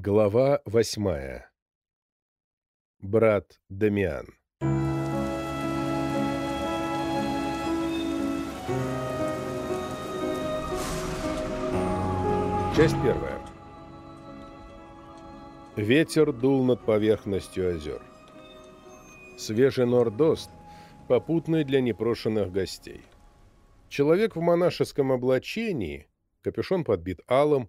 Глава восьмая. Брат Дамиан. Часть первая. Ветер дул над поверхностью озер. Свежий нордост, попутный для непрошенных гостей. Человек в монашеском облачении, капюшон подбит алым,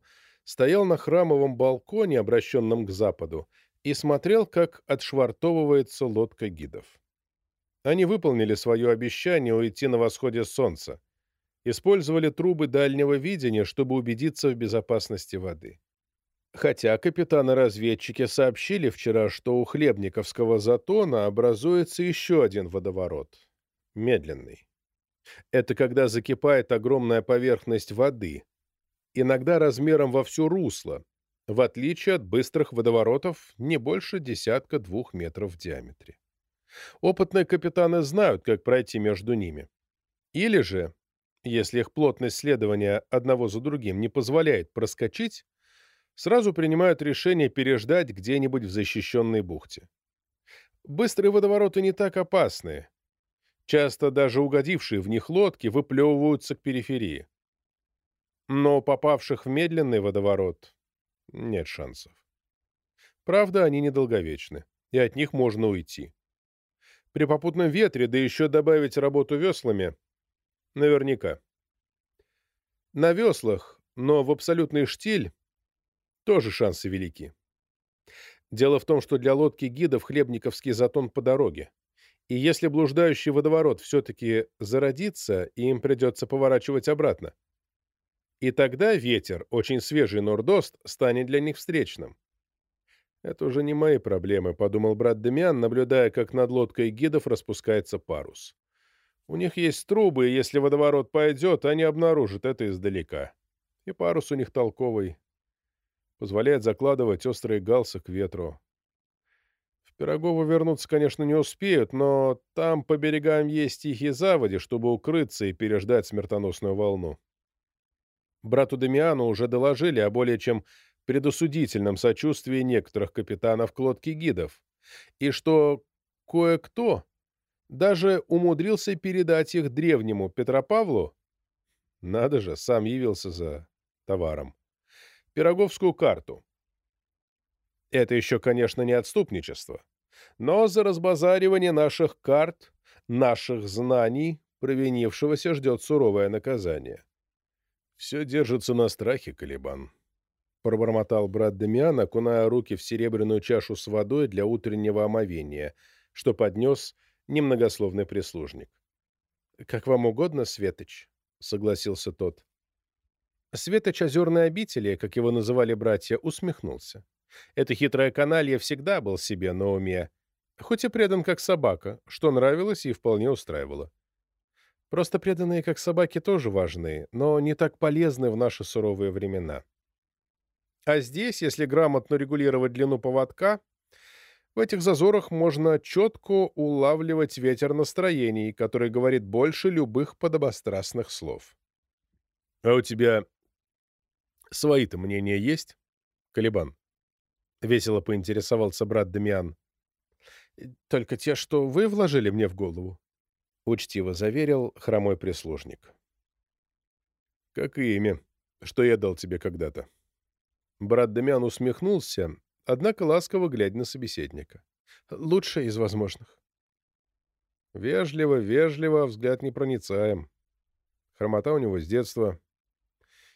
стоял на храмовом балконе, обращенном к западу, и смотрел, как отшвартовывается лодка гидов. Они выполнили свое обещание уйти на восходе солнца, использовали трубы дальнего видения, чтобы убедиться в безопасности воды. Хотя капитаны-разведчики сообщили вчера, что у Хлебниковского затона образуется еще один водоворот. Медленный. Это когда закипает огромная поверхность воды, иногда размером во всю русло, в отличие от быстрых водоворотов не больше десятка-двух метров в диаметре. Опытные капитаны знают, как пройти между ними. Или же, если их плотность следования одного за другим не позволяет проскочить, сразу принимают решение переждать где-нибудь в защищенной бухте. Быстрые водовороты не так опасны. Часто даже угодившие в них лодки выплевываются к периферии но попавших в медленный водоворот нет шансов. Правда, они недолговечны, и от них можно уйти. При попутном ветре, да еще добавить работу веслами, наверняка. На веслах, но в абсолютный штиль, тоже шансы велики. Дело в том, что для лодки гидов хлебниковский затон по дороге. И если блуждающий водоворот все-таки зародится, и им придется поворачивать обратно, и тогда ветер, очень свежий нордост, станет для них встречным. «Это уже не мои проблемы», — подумал брат Демиан, наблюдая, как над лодкой гидов распускается парус. «У них есть трубы, и если водоворот пойдет, они обнаружат это издалека. И парус у них толковый. Позволяет закладывать острые галсы к ветру. В Пирогово вернуться, конечно, не успеют, но там по берегам есть тихие заводи, чтобы укрыться и переждать смертоносную волну. Брату Дамиану уже доложили о более чем предосудительном сочувствии некоторых капитанов к гидов, и что кое-кто даже умудрился передать их древнему Петропавлу, надо же, сам явился за товаром, пироговскую карту. Это еще, конечно, не отступничество, но за разбазаривание наших карт, наших знаний, провинившегося ждет суровое наказание. «Все держится на страхе, Калибан», — пробормотал брат Дамиан, окуная руки в серебряную чашу с водой для утреннего омовения, что поднес немногословный прислужник. «Как вам угодно, Светоч», — согласился тот. Светоч озерной обители, как его называли братья, усмехнулся. Это хитрая каналья всегда был себе на уме, хоть и предан как собака, что нравилось и вполне устраивало. Просто преданные как собаки тоже важны, но не так полезны в наши суровые времена. А здесь, если грамотно регулировать длину поводка, в этих зазорах можно четко улавливать ветер настроений, который говорит больше любых подобострастных слов. — А у тебя свои-то мнения есть, Калибан? — весело поинтересовался брат Дамиан. — Только те, что вы вложили мне в голову. — учтиво заверил хромой прислужник. «Как и имя, что я дал тебе когда-то». Брат Демян усмехнулся, однако ласково глядя на собеседника. «Лучшее из возможных». Вежливо, вежливо, взгляд непроницаем. Хромота у него с детства.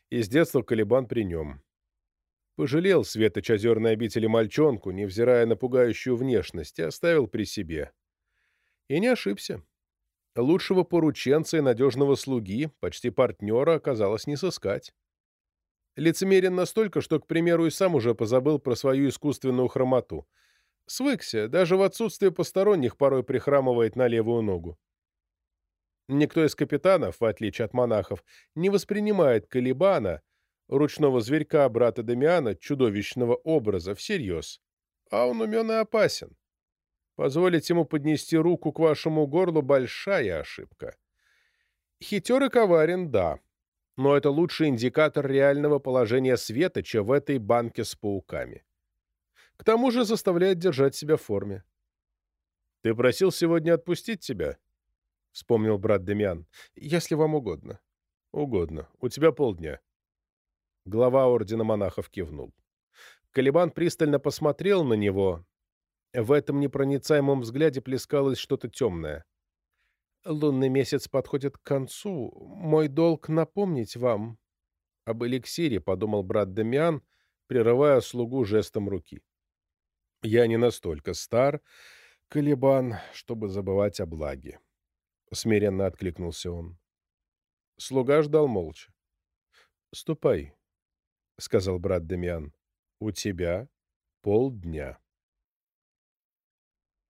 И с детства колебан при нем. Пожалел Светоч озерной обители мальчонку, невзирая на пугающую внешность, и оставил при себе. И не ошибся. Лучшего порученца и надежного слуги, почти партнера, оказалось не сыскать. Лицемерен настолько, что, к примеру, и сам уже позабыл про свою искусственную хромоту. Свыкся, даже в отсутствие посторонних порой прихрамывает на левую ногу. Никто из капитанов, в отличие от монахов, не воспринимает Калибана, ручного зверька брата Дамиана, чудовищного образа, всерьез. А он умен и опасен. Позволить ему поднести руку к вашему горлу — большая ошибка. Хитер и коварен, да, но это лучший индикатор реального положения Светоча в этой банке с пауками. К тому же заставляет держать себя в форме. «Ты просил сегодня отпустить тебя?» — вспомнил брат Демьян. «Если вам угодно». «Угодно. У тебя полдня». Глава ордена монахов кивнул. Калибан пристально посмотрел на него. В этом непроницаемом взгляде плескалось что-то темное. «Лунный месяц подходит к концу. Мой долг напомнить вам». «Об эликсире», — подумал брат Дамиан, прерывая слугу жестом руки. «Я не настолько стар, Калибан, чтобы забывать о благе», — смиренно откликнулся он. Слуга ждал молча. «Ступай», — сказал брат Дамиан. «У тебя полдня».